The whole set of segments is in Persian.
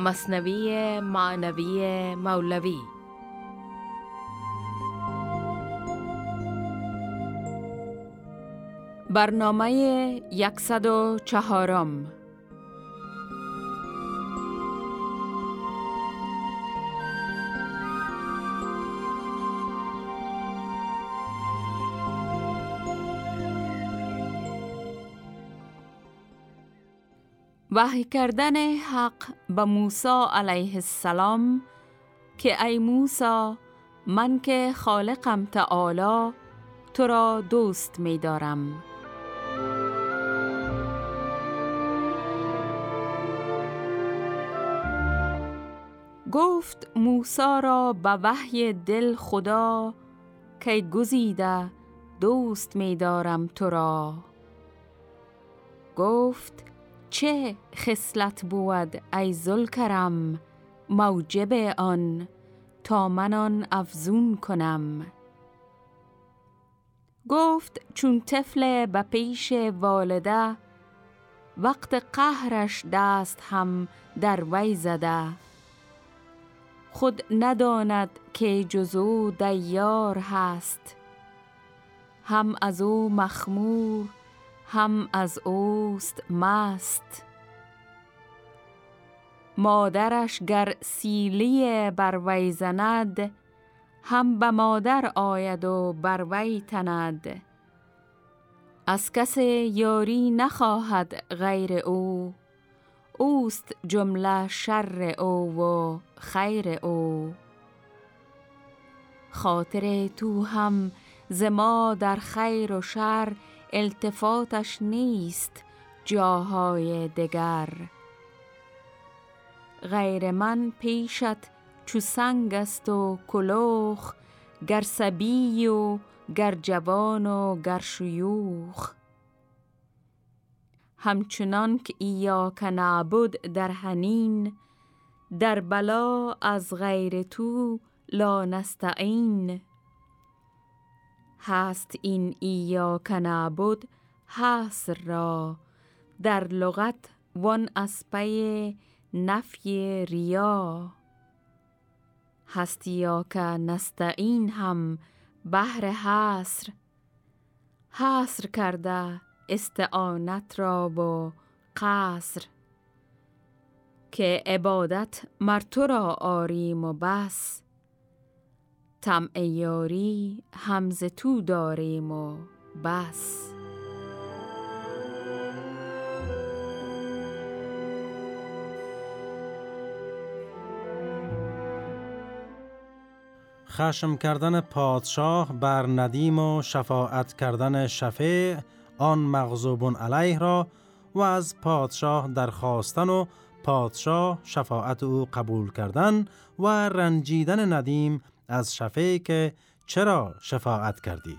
مصنوی معنوی مولوی. برنامه یکصد و چهارم. وحی کردن حق به موسی علیه السلام که ای موسی من که خالقم تعالی تو را دوست می دارم. گفت موسی را به وحی دل خدا که گزیده دوست می دارم تو را. گفت چه خصلت بود ای کرم موجب آن تا من آن افزون کنم. گفت چون طفل به پیش والده وقت قهرش دست هم در وی زده. خود نداند که جزو دیار هست. هم از او مخمور هم از اوست مست. مادرش گر سیلی بر وی زند هم به مادر آید و بر وی تند. از کس یاری نخواهد غیر او اوست جمله شر او و خیر او. خاطر تو هم زما در خیر و شر التفاتش نیست جاهای دگر. غیر من پیشت چو سنگ است و کلوخ گر سبی و گر جوان و گر شیوخ. همچنان که ایا نعبد در هنین در بلا از غیر تو لا نستعین. هست این ایا کنابود حسر را. در لغت وان اسپه نفی ریا. هست یا که نستعین هم بهر حسر حسر کرده استعانت را با قصر. که عبادت مرتو را آریم و بس. تم یاری همز تو داریم و بس. خشم کردن پادشاه بر ندیم و شفاعت کردن شفیع آن مغضوب علیه را و از پادشاه درخواستن و پادشاه شفاعت او قبول کردن و رنجیدن ندیم از شفه که چرا شفاعت کردی؟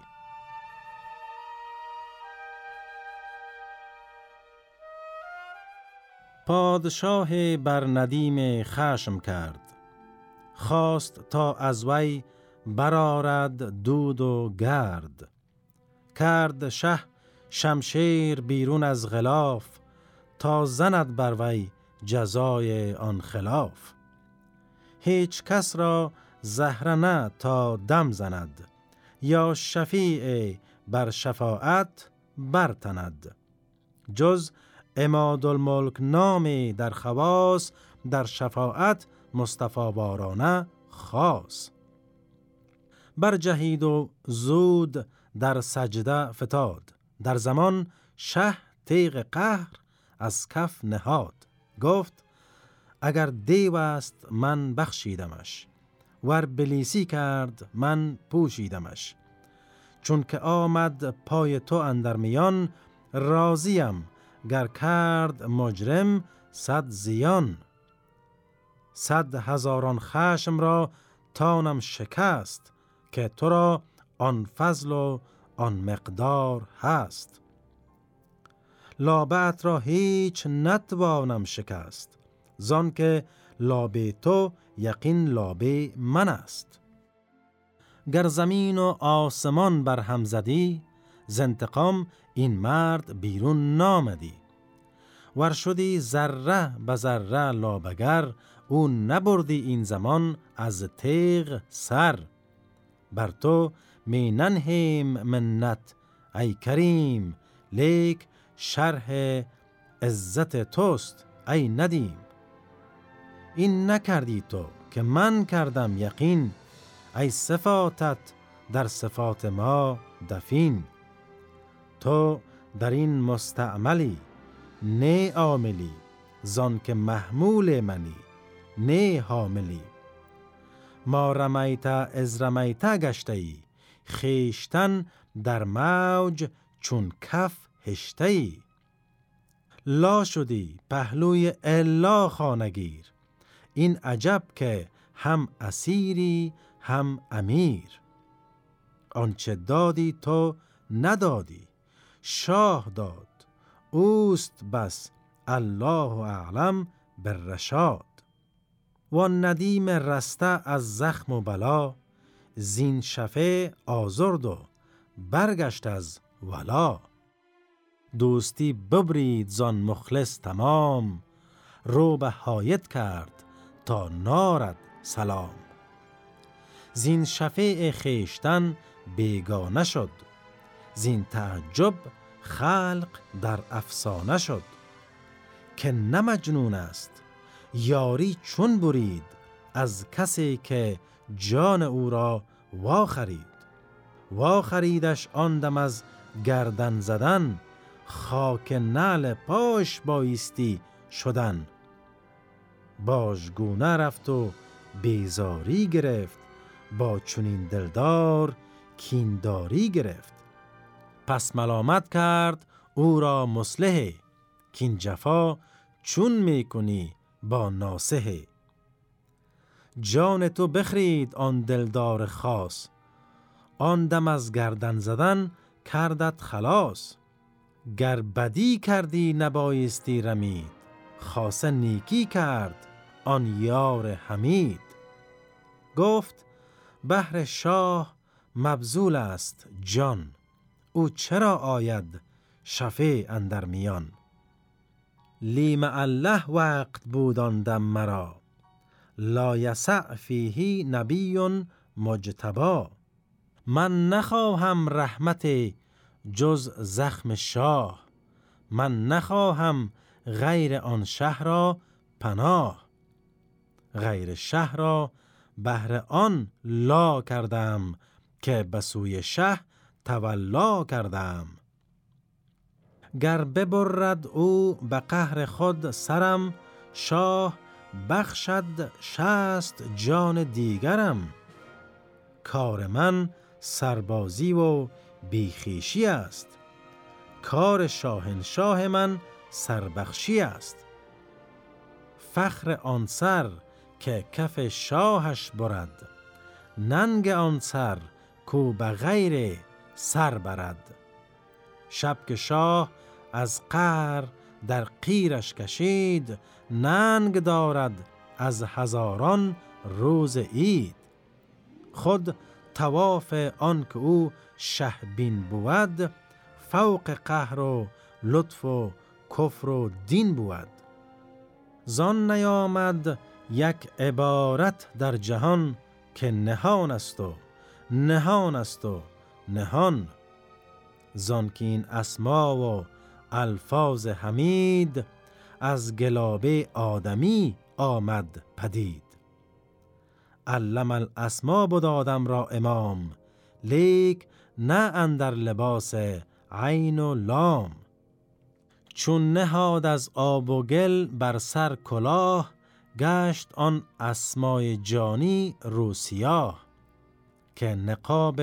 پادشاه بر ندیم خشم کرد. خواست تا از وی برارد دود و گرد. کرد شه شمشیر بیرون از غلاف تا زند بر وی جزای آن خلاف. هیچ کس را زهرنه تا دم زند یا شفیع بر شفاعت برتند. جز اماد الملک نامی در خواص در شفاعت مصطفی بارانه خاص. بر جهید و زود در سجده فتاد. در زمان شه تیغ قهر از کف نهاد. گفت اگر دیو است من بخشیدمش. ور بلیسی کرد من پوشیدمش. چون که آمد پای تو اندر میان راضیم گر کرد مجرم صد زیان. صد هزاران خشم را تانم شکست که تو را آن فضل و آن مقدار هست. لابت را هیچ نتوانم شکست زان که لابه تو یقین لابه من است. گر زمین و آسمان بر هم زدی زنتقام این مرد بیرون نامدی. ور شدی ذره به ذره لابگر او نبردی این زمان از تیغ سر. بر تو می ننهیم منت ای کریم لیک شرح عزت توست ای ندیم. این نکردی تو که من کردم یقین ای صفاتت در صفات ما دفین. تو در این مستعملی نه عاملی زان که محمول منی نه حاملی. ما رمیت از رمیت گشته ای خیشتن در موج چون کف هشته ای لا شدی پهلوی الا خانگیر این عجب که هم اسیری هم امیر. آنچه دادی تو ندادی شاه داد اوست بس الله اعلم بالرشاد. و ندیم رسته از زخم و بلا زین شفه آزرد و برگشت از ولا. دوستی ببرید زان مخلص تمام رو به حایت کرد تا نارد سلام. زین شفه خیشتن بیگانه شد. زین تعجب خلق در افسانه شد. که نه مجنون است یاری چون برید از کسی که جان او را وا خرید وا خریدش آن دم از گردن زدن خاک نعل پاش بایستی شدن. باژگونه رفت و بیزاری گرفت. با چنین دلدار کینداری گرفت. پس ملامت کرد او را مسلحه کین جفا چون می‌کنی با ناسه جان تو بخرید آن دلدار خاص. آن دم از گردن زدن کردت خلاص. گر بدی کردی نبایستی رمید. خاصه نیکی کرد آن یار حمید. گفت بهر شاه مبزول است جان. او چرا آید شفه اندر میان؟ لیم الله وقت بود دم مرا. لا یسع فیهی نبی مجتبا من نخواهم رحمت جز زخم شاه. من نخواهم غیر آن شهر را پناه. غیر شهر را بهر آن لا کردم که به سوی شه تولا کردم. گر ببرد او به قهر خود سرم شاه بخشد شست جان دیگرم. کار من سربازی و بیخیشی است. کار شاهنشاه من سربخشی است. فخر آن سر که کف شاهش برد. ننگ آن سر کو به غیر سر برد. شب که شاه از قهر در قیرش کشید ننگ دارد از هزاران روز اید خود تواف آن که او شهبین بود فوق قهر و لطف و کفر و دین بود. زان نیامد یک عبارت در جهان که نهان است و نهان است و نهان. زان که این اسما و الفاظ حمید از گلابه آدمی آمد پدید. علم الاسما بود آدم را امام لیک نه اندر لباس عین و لام. چون نهاد از آب و گل بر سر کلاه گشت آن اسمای جانی روسیاه که نقاب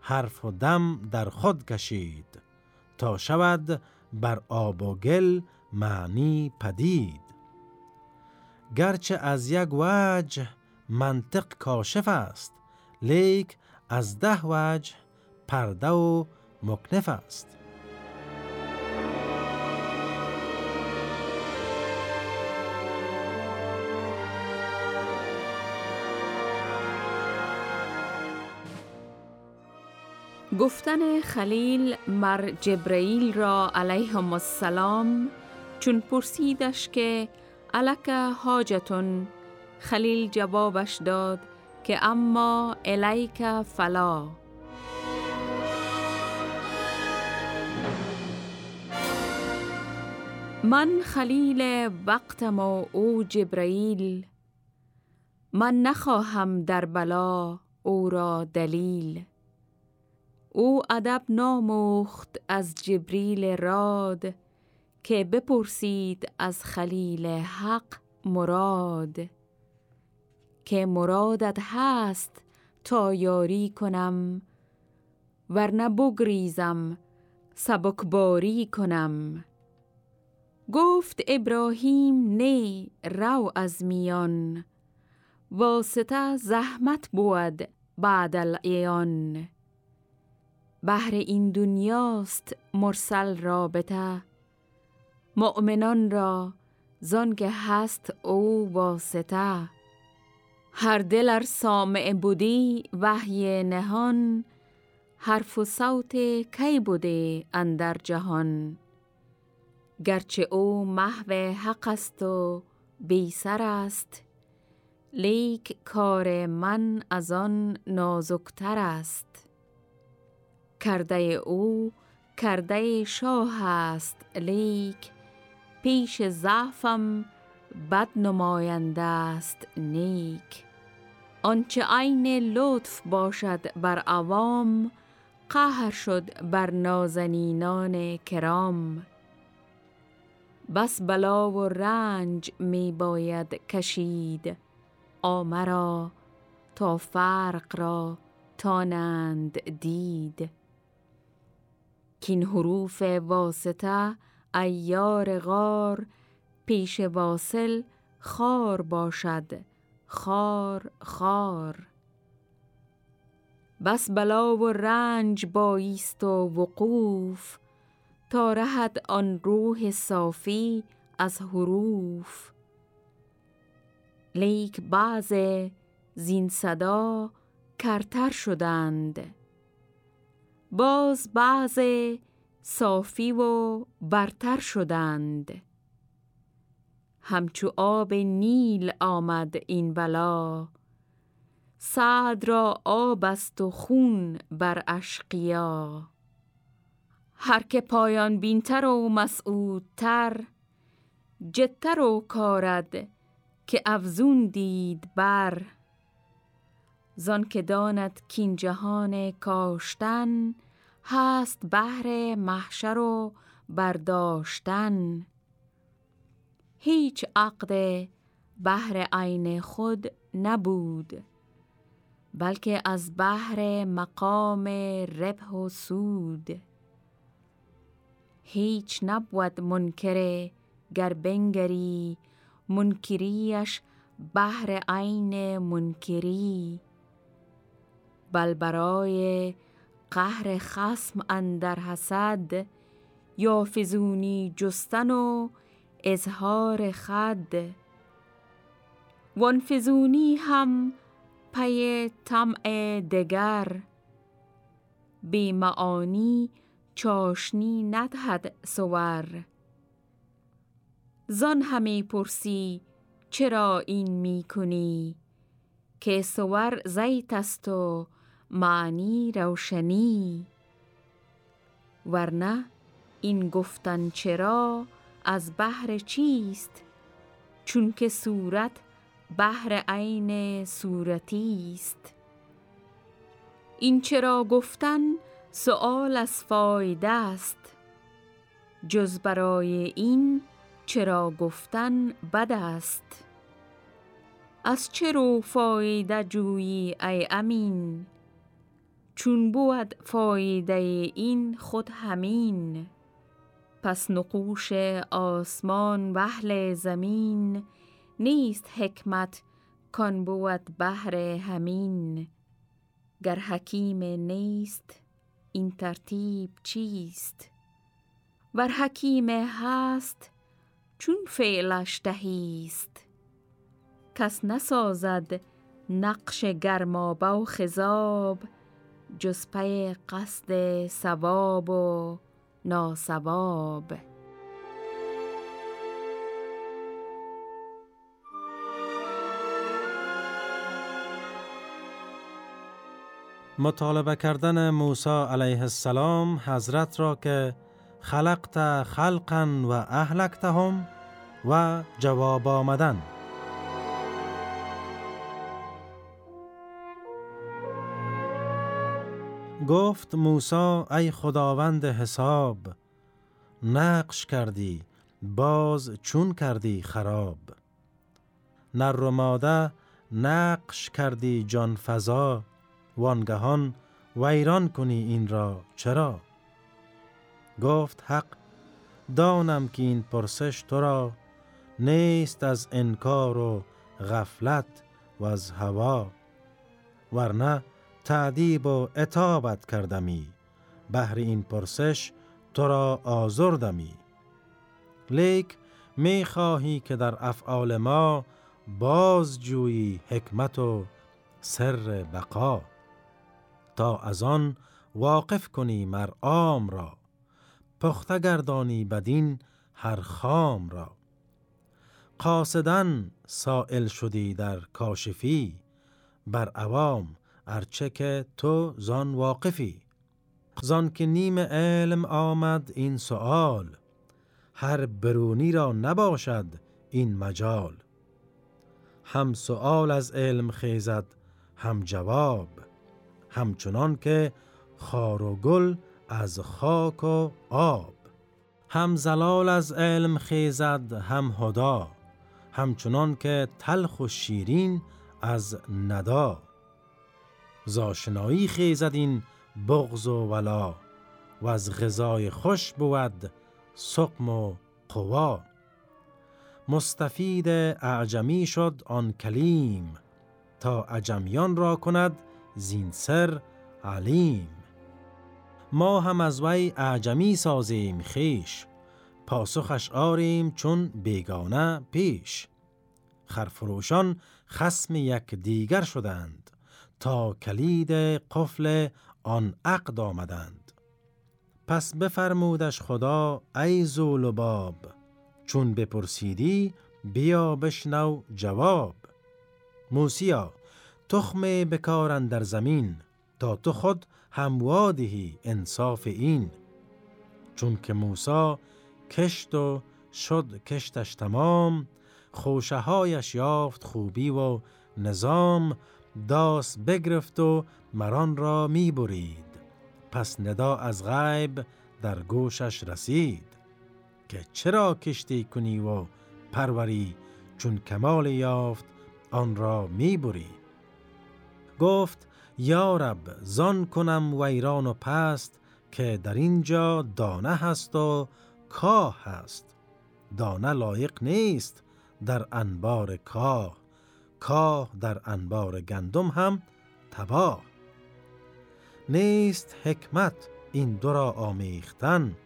حرف و دم در خود کشید تا شود بر آب و گل معنی پدید. گرچه از یک وجه منطق کاشف است لیک از ده وجه پرده و مکنف است. گفتن خلیل مر جبرئیل را علیهم السلام چون پرسیدش که علک حاجتون؟ خلیل جوابش داد که اما الیک فلا. من خلیل وقتم و او جبرائیل من نخواهم در بلا او را دلیل. او ادب ناموخت از جبریل راد که بپرسید از خلیل حق مراد. که مرادت هست تا یاری کنم ورنه بگریزم سبکباری کنم. گفت ابراهیم نه رو از میان واسطه زحمت بود بعد الایان بهر این دنیاست مرسل رابطه مؤمنان را زانکه هست او واسطه. هر دلر سامع بودی وحی نهان حرف و صوت کی بوده اندر جهان؟ گرچه او محو حق است و بی سر است لیک کار من از آن نازکتر است. کرده او کرده شاه است لیک پیش ضعفم بد نماینده است نیک. آنچه عین لطف باشد بر عوام قهر شد بر نازنینان کرام. بس بلا و رنج می باید کشید آمرا تا فرق را تانند دید. کین حروف واسطه ایار غار پیش واصل خار باشد خار خار. بس بلا و رنج بایست و وقوف تا رهد آن روح صافی از حروف. لیک بعض زین صدا کرتر شدند. باز بعض صافی و برتر شدند. همچو آب نیل آمد این بلا. سعد را آب است و خون بر اشقیا. هر که پایان بینتر و مسعودتر جدتر و کارد که افزون دید بر. زان که داند کین جهان کاشتن هست بهر محشر و برداشتن. هیچ عقد بهر عین خود نبود بلکه از بهر مقام ربح و سود. هیچ نبود منکر گر بنگری منکریش بهر عین منکری. بل برای قهر خسم اندر حسد یا فزونی جستن و اظهار خد. وانفزونی هم پی طمع دگر بی معانی چاشنی ندهد سور زان همی پرسی چرا این می کنی؟ که سور زیت است و معنی روشنی. ورنه این گفتن چرا از بحر چیست؟ چون که صورت بحر عین صورتی است. این چرا گفتن سؤال از فایده است. جز برای این چرا گفتن بد است. از چه رو فایده جویی ای امین؟ چون بود فایده این خود همین. پس نقوش آسمان وحل زمین نیست حکمت کان بود بهر همین. گر حکیم نیست این ترتیب چیست؟ ور حکیم هست چون فعلش دهیست. کس نسازد نقش گرمابه و خذاب جسپای قصد سواب و ناسواب مطالبه کردن موسی علیه السلام حضرت را که خلقت خلقا و اهلکتهم و جواب آمدن. گفت موسی ای خداوند حساب نقش کردی باز چون کردی خراب. نر و ماده نقش کردی جان فضا وانگهان ویران کنی این را چرا؟ گفت حق دانم که این پرسش تو را نیست از انکار و غفلت و از هوا ورنه تعدیب و اتابت کردمی. بهر این پرسش تو را آزردمی. لیک می خواهی که در افعال ما بازجویی حکمت و سر بقا. تا از آن واقف کنی مر عام را. پخته گردانی بدین هر خام را. قاصدن سائل شدی در کاشفی. بر عوام ارچه که تو زان واقفی. زان که نیم علم آمد این سوال هر برونی را نباشد این مجال. هم سوال از علم خیزد هم جواب همچنان که خار و گل از خاک و آب. هم زلال از علم خیزد هم هدا همچنان که تلخ و شیرین از ندا. زاشنایی خیزد این بغض و ولا و از غذای خوش بود سقم و قوا. مستفید اعجمی شد آن کلیم تا عجمیان را کند زین سر علیم. ما هم از وی اعجمی سازیم خیش پاسخش آریم چون بیگانه پیش. خرفروشان خسم یک دیگر شدند. تا کلید قفل آن عقد آمدند. پس بفرمودش خدا ای زولباب چون بپرسیدی بیا بشنو جواب. موسیا تخم بکارن در زمین تا تو خود هموادهی انصاف این. چون که موسا کشت و شد کشتش تمام خوشه هایش یافت خوبی و نظام داس بگرفت و مران را می برید پس ندا از غیب در گوشش رسید. که چرا کشتی کنی و پروری چون کمال یافت آن را می بری گفت یارب زان کنم ویران و پست که در اینجا دانه هست و کاه هست. دانه لایق نیست در انبار کاه. کاه در انبار گندم هم تباه. نیست حکمت این دو را آمیختن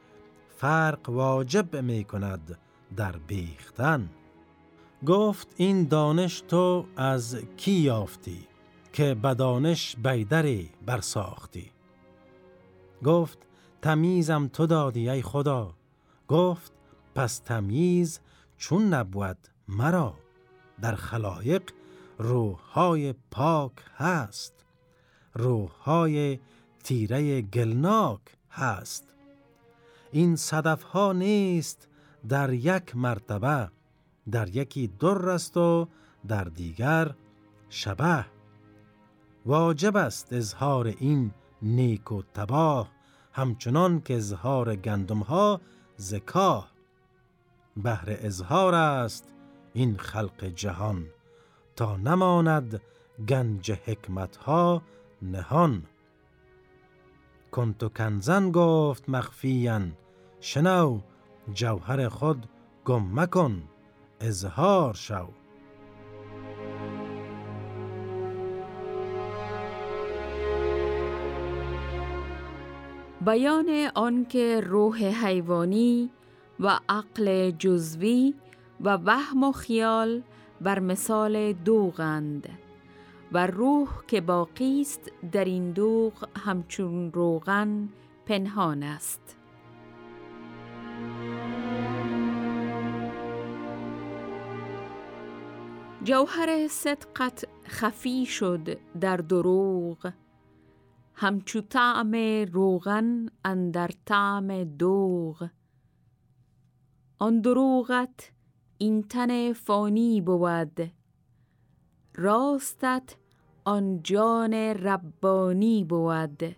فرق واجب می کند در بیختن. گفت این دانش تو از کی یافتی که بدانش بیدری برساختی؟ گفت تمیزم تو دادی ای خدا. گفت پس تمیز چون نبود مرا. در خلایق روحهای پاک هست. روحهای تیره گلناک هست. این صدف ها نیست در یک مرتبه در یکی در است و در دیگر شبه. واجب است اظهار این نیک و تباه همچنان که اظهار گندم ها زکاه. بهر اظهار است این خلق جهان. تا نماند گنج حکمت ها نهان کنتو کنزن گفت مخفیان شنو جوهر خود گم مکن اظهار شو. بیان آنکه روح حیوانی و عقل جزوی و وهم و خیال بر مثال دوغند و روح که باقی است در این دوغ همچون روغن پنهان است. جوهر صدقت خفی شد در دروغ همچو طعم روغن اندر طعم دوغ. آن دروغت این تن فانی بود. راستت آن جان ربانی بود.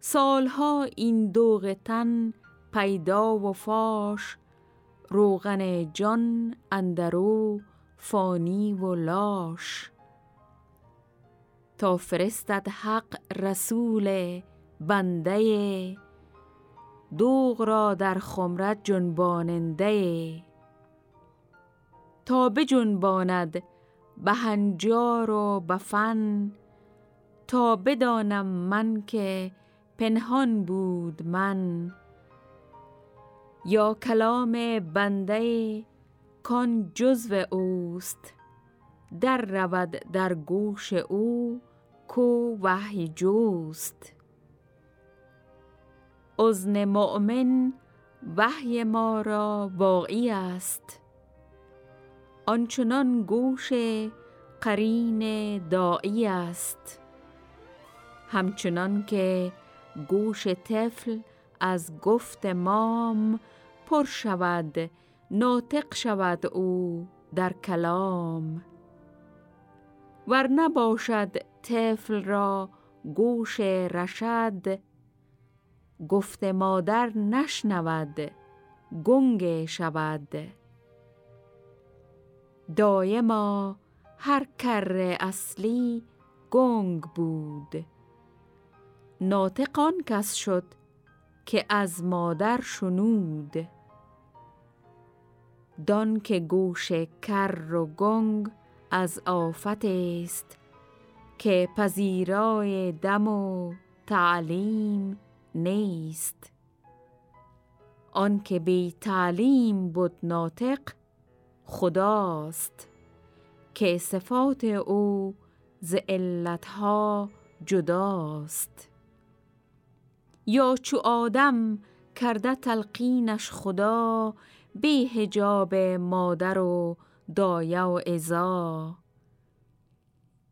سالها این دوغ تن پیدا و فاش روغن جان اندرو فانی و لاش. تا فرستد حق رسول بنده دوغ را در خمرت جنباننده. تا بجنباند به هنجار و بفن تا بدانم من که پنهان بود من. یا کلام بنده کان جزو اوست در رود در گوش او کو وحی جوست. ازن مؤمن وحی ما را واقعی است. آنچنان گوش قرین داعی است. همچنان که گوش طفل از گفت مام پر شود ناطق شود او در کلام. ور نباشد طفل را گوش رشد گفت مادر نشنود گنگ شود. دایما هر کر اصلی گنگ بود. ناطقان کس شد که از مادر شنود. دان که گوش کر و گنگ از آفت است که پذیرای دم و تعلیم نیست. آنکه بی تعلیم بود ناطق خداست که صفات او ز علتها جداست. یا چو آدم کرده تلقینش خدا بی حجاب مادر و دایه و ازا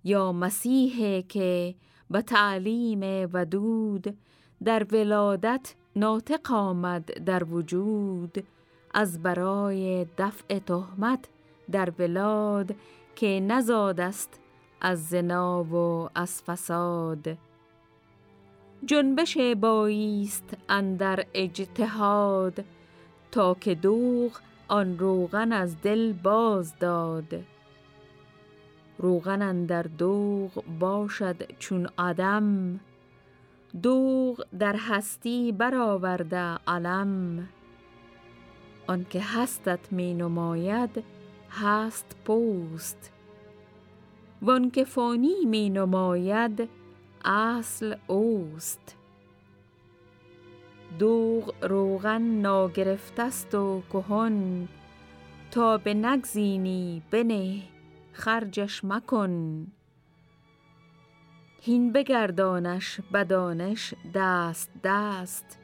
یا مسیح که به تعلیم ودود در ولادت ناطق آمد در وجود از برای دفع تهمت در بلاد که نزاد است از زنا و از فساد. جنبش باییست اندر اجتهاد تا که دوغ آن روغن از دل باز داد. روغن اندر دوغ باشد چون آدم دوغ در هستی برآورده علم. آنکه هستت می نماید هست پوست. وانکه فانی می نماید اصل اوست. دوغ روغن ناگرفته است و کهن. تا به نگزینی بنه خرجش مکن. هین بگردانش بدانش دست دست.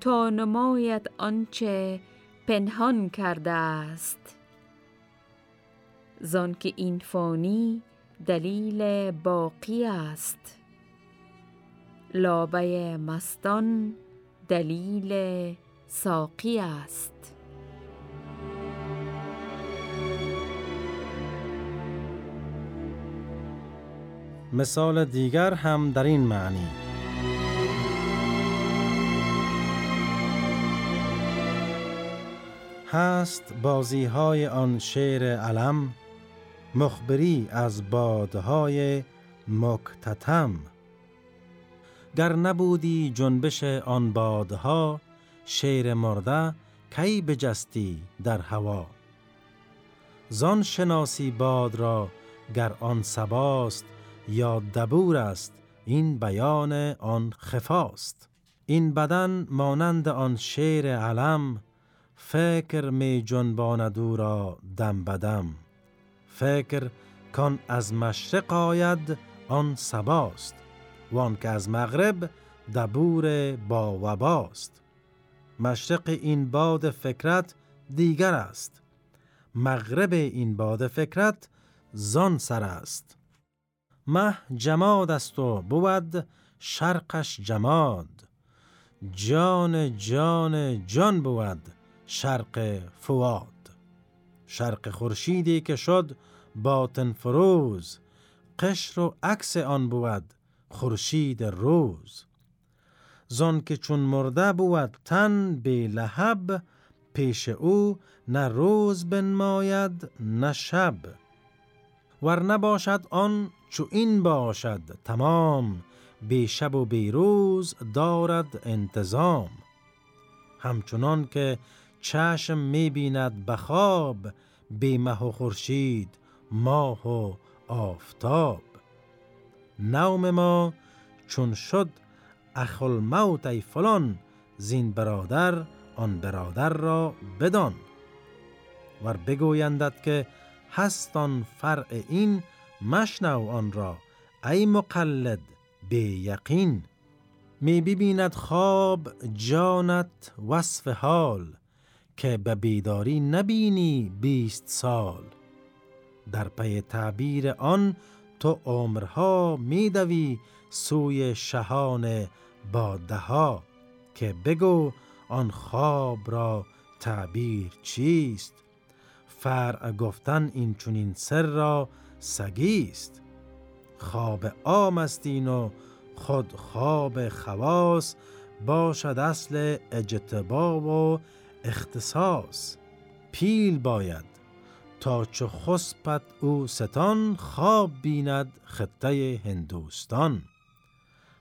تا نماید آنچه پنهان کرده است. زان که این فانی دلیل باقی است. لابه مستان دلیل ساقی است. مثال دیگر هم در این معنی. هست بازی های آن شعر علم مخبری از بادهای مکتتم. گر نبودی جنبش آن بادها شیر مرده کی بجستی در هوا؟ زان شناسی باد را گر آن سباست یا دبور است. این بیان آن خفاست. این بدن مانند آن شیر علم فکر می جنباند او را دم بدم فکر کان از مشرق آید آن سباست وان که از مغرب دبور با وباست. مشرق این باد فکرت دیگر است. مغرب این باد فکرت زان سر است. مه جماد است و بود شرقش جماد. جان جان جان بود شرق فواد شرق خورشیدی که شد باطن فروز قشر و عکس آن بود خورشید روز. زان که چون مرده بود تن به لحب پیش او نه روز بنماید نه شب. ور نباشد آن چو این باشد تمام بی شب و بی روز دارد انتظام. همچنان که چشم می بیند بخواب بی مه و خورشید ماه و آفتاب. نوم ما چون شد اخل موت ای فلان زین برادر آن برادر را بدان. ور بگویندد که هست آن فرع این مشنو آن را ای مقلد به یقین. می ببیند خواب جانت وصف حال که به بیداری نبینی بیست سال. در پی تعبیر آن تو عمرها میدوی سوی شهان ها که بگو آن خواب را تعبیر چیست؟ فرع گفتن این چونین سر را سگیست خواب عام استین و خود خواب خواص باشد اصل اجتباب و اختصاص. پیل باید تا چو خسبت او ستان خواب بیند خطه هندوستان.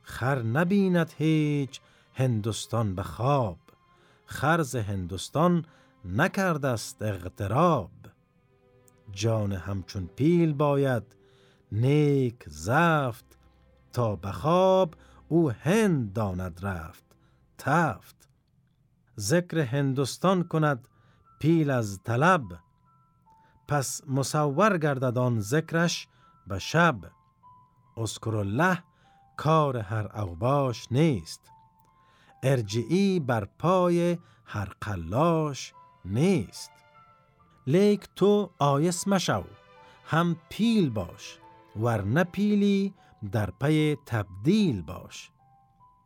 خر نبیند هیچ هندوستان به خواب. خرز هندوستان نکرده است اغتراب. جان همچون پیل باید نیک زفت تا به خواب او هند داند رفت تفت. ذکر هندوستان کند پیل از طلب پس مصور گردد آن ذکرش به شب. اذکروا الله کار هر اوباش نیست. ارجعی بر پای هر قلاش نیست. لیک تو آیس مشو هم پیل باش ور نه پیلی در پی تبدیل باش.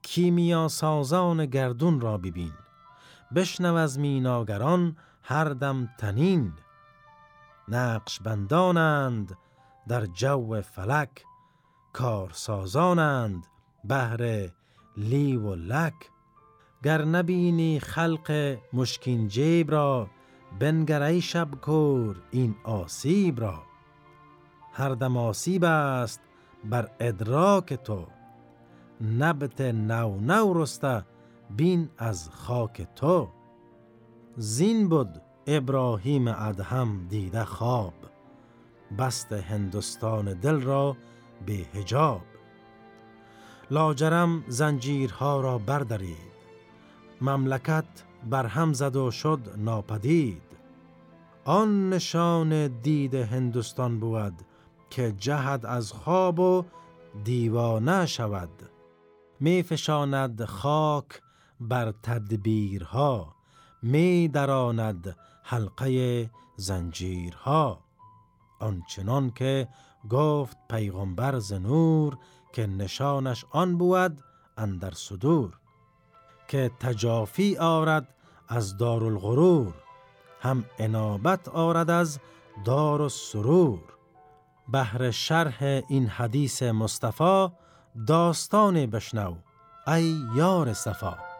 کیمیا سازان گردون را ببین بشنو از میناگران هر دم طنین. نقش بندانند در جو فلک کارسازانند بهر لی و لک. گر نبینی خلق مشکین جیب را بنگرای شب کور این آسیب را. هر دم آسیب است بر ادراک تو نبت نو نو رسته بین از خاک تو. زین بود ابراهیم ادهم دیده خواب بست هندوستان دل را به هجاب لاجرم زنجیرها را بردارید مملکت برهم زد و شد ناپدید. آن نشان دید هندوستان بود که جهد از خواب و دیوانه شود. می فشاند خاک بر تدبیرها می دراند حلقه زنجیرها. آنچنان که گفت پیغمبر زنور که نشانش آن بود اندر صدور. که تجافی آرد از دارالغرور هم انابت آرد از دار و سرور بهر شرح این حدیث مصطفی داستان بشنو ای یار صفا.